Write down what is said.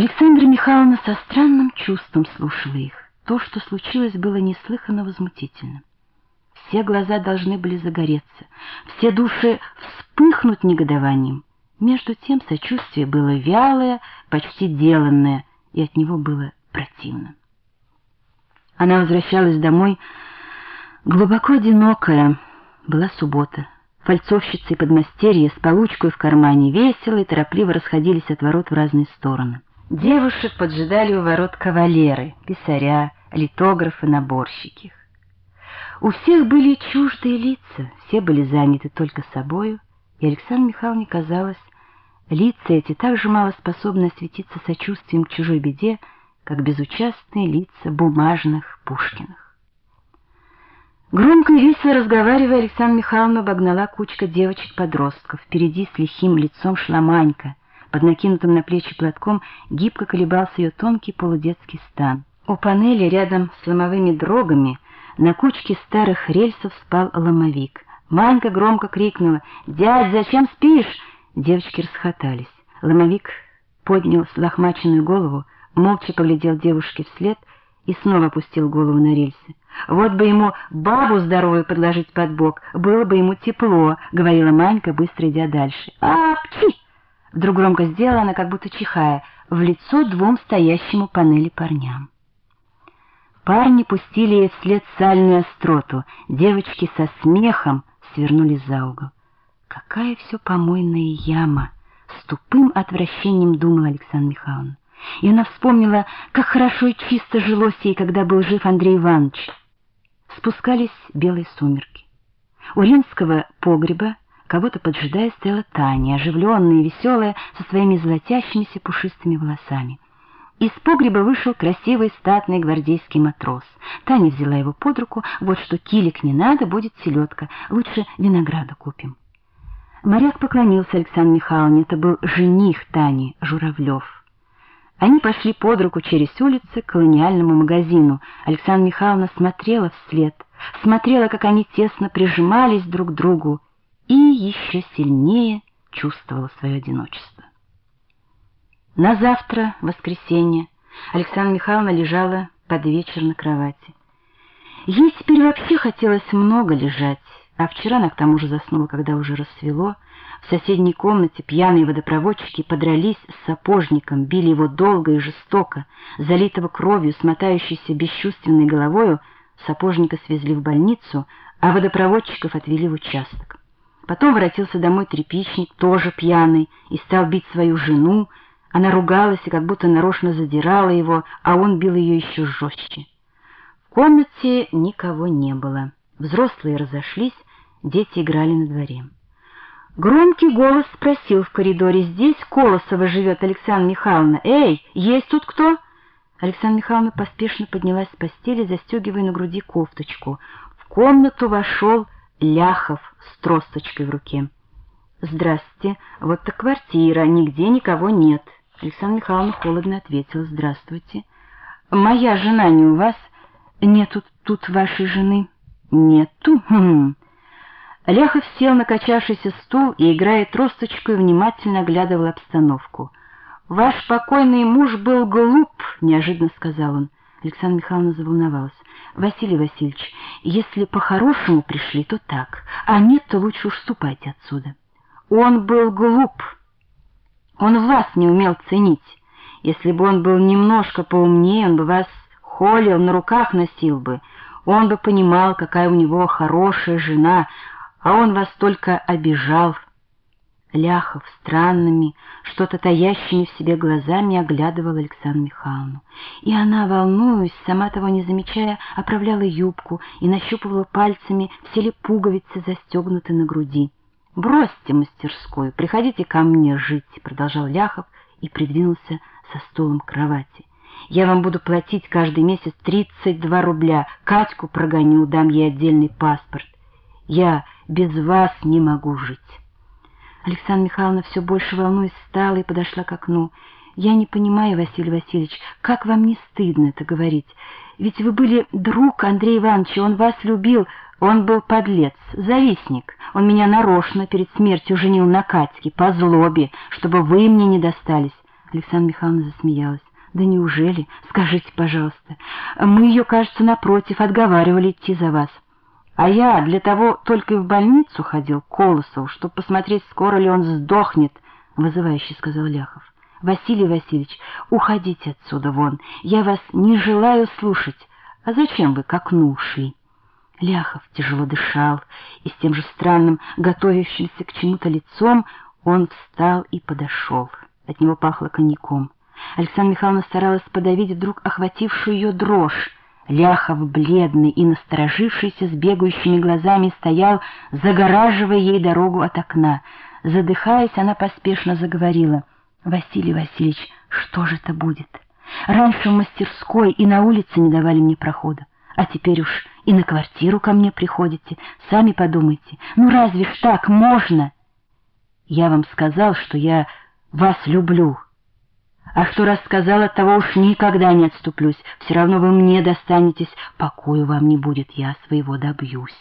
Александра Михайловна со странным чувством слушала их. То, что случилось, было неслыханно возмутительно. Все глаза должны были загореться, все души вспыхнуть негодованием. Между тем сочувствие было вялое, почти деланное, и от него было противно. Она возвращалась домой глубоко одинокая. Была суббота. Фальцовщицы и подмастерья с получкой в кармане весело и торопливо расходились от ворот в разные стороны. Девушек поджидали у ворот кавалеры, писаря, литографы, наборщики. У всех были чуждые лица, все были заняты только собою, и Александре Михайловне казалось, лица эти так же мало способны осветиться сочувствием к чужой беде, как безучастные лица бумажных Пушкиных. Громко и весело разговаривая, Александра Михайловна обогнала кучка девочек-подростков. Впереди с лихим лицом шла Манька. Под накинутым на плечи платком гибко колебался ее тонкий полудетский стан. У панели рядом с ломовыми дрогами — на кучке старых рельсов спал ломовик. Манька громко крикнула «Дядь, зачем спишь?» Девочки расхотались. Ломовик поднял лохмаченную голову, молча поглядел девушке вслед и снова опустил голову на рельсы. «Вот бы ему бабу здоровую подложить под бок, было бы ему тепло», — говорила Манька, быстро идя дальше. «А, пчи!» Вдруг громко сделала она, как будто чихая, в лицо двум стоящему панели парням. Парни пустили ей вслед сальную остроту, девочки со смехом свернули за угол. Какая все помойная яма! С тупым отвращением думала Александра Михайловна. И она вспомнила, как хорошо и чисто жилось ей, когда был жив Андрей Иванович. Спускались белые сумерки. У римского погреба кого-то поджидая стояла Таня, оживленная и веселая, со своими золотящимися пушистыми волосами. Из погреба вышел красивый статный гвардейский матрос. Таня взяла его под руку. Вот что, килик не надо, будет селедка. Лучше винограда купим. Моряк поклонился Александру Михайловне. Это был жених Тани, Журавлев. Они пошли под руку через улицу к колониальному магазину. Александра Михайловна смотрела вслед, смотрела, как они тесно прижимались друг к другу, и еще сильнее чувствовала свое одиночество. На завтра, воскресенье, Александра Михайловна лежала под вечер на кровати. Ей теперь вообще хотелось много лежать, а вчера она к тому же заснула, когда уже рассвело. В соседней комнате пьяные водопроводчики подрались с сапожником, били его долго и жестоко, залитого кровью, смотающейся бесчувственной головою, сапожника свезли в больницу, а водопроводчиков отвели в участок. Потом воротился домой трепичник, тоже пьяный, и стал бить свою жену, она ругалась и как будто нарочно задирала его, а он бил ее еще жестче. В комнате никого не было. Взрослые разошлись, дети играли на дворе. Громкий голос спросил в коридоре, «Здесь Колосова живет Александра Михайловна. Эй, есть тут кто?» Александра Михайловна поспешно поднялась с постели, застегивая на груди кофточку. В комнату вошел Ляхов с тросточкой в руке. «Здравствуйте, вот-то квартира, нигде никого нет». Александра Михайловна холодно ответила «Здравствуйте». «Моя жена не у вас? Нету тут вашей жены?» «Нету?» хм. Ляхов сел на качавшийся стул и, играя тросточкой, внимательно оглядывал обстановку. «Ваш покойный муж был глуп», — неожиданно сказал он. Александра Михайловна заволновалась. «Василий Васильевич, если по-хорошему пришли, то так, а нет, то лучше уж ступайте отсюда». «Он был глуп», он вас не умел ценить. Если бы он был немножко поумнее, он бы вас холил, на руках носил бы. Он бы понимал, какая у него хорошая жена, а он вас только обижал. Ляхов странными, что-то таящими в себе глазами оглядывал Александру Михайловну. И она, волнуясь, сама того не замечая, оправляла юбку и нащупывала пальцами, все ли пуговицы застегнуты на груди. «Бросьте мастерскую, приходите ко мне жить», — продолжал Ляхов и придвинулся со стулом к кровати. «Я вам буду платить каждый месяц 32 рубля. Катьку прогоню, дам ей отдельный паспорт. Я без вас не могу жить». Александра Михайловна все больше волнуясь встала и подошла к окну. «Я не понимаю, Василий Васильевич, как вам не стыдно это говорить? Ведь вы были друг Андрея Ивановича, он вас любил, он был подлец, завистник. Он меня нарочно перед смертью женил на Катьке, по злобе, чтобы вы мне не достались. Александра Михайловна засмеялась. «Да неужели? Скажите, пожалуйста. Мы ее, кажется, напротив, отговаривали идти за вас. А я для того только и в больницу ходил, Колосов, чтобы посмотреть, скоро ли он сдохнет», — вызывающе сказал Ляхов. «Василий Васильевич, уходите отсюда вон. Я вас не желаю слушать. А зачем вы к окну ушли?» Ляхов тяжело дышал, и с тем же странным, готовящимся к чему-то лицом, он встал и подошел. От него пахло коньяком. Александра Михайловна старалась подавить вдруг охватившую ее дрожь. Ляхов, бледный и насторожившийся, с бегающими глазами стоял, загораживая ей дорогу от окна. Задыхаясь, она поспешно заговорила. «Василий Васильевич, что же это будет? Раньше в мастерской и на улице не давали мне прохода, а теперь уж и на квартиру ко мне приходите. Сами подумайте, ну разве ж так можно?» «Я вам сказал, что я вас люблю». А что рассказал, от того уж никогда не отступлюсь. Все равно вы мне достанетесь, покою вам не будет, я своего добьюсь.